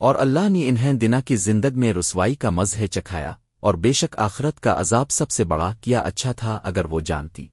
اور اللہ نے انہیں دنا کی زندگ میں رسوائی کا مزہ چکھایا اور بے شک آخرت کا عذاب سب سے بڑا کیا اچھا تھا اگر وہ جانتی۔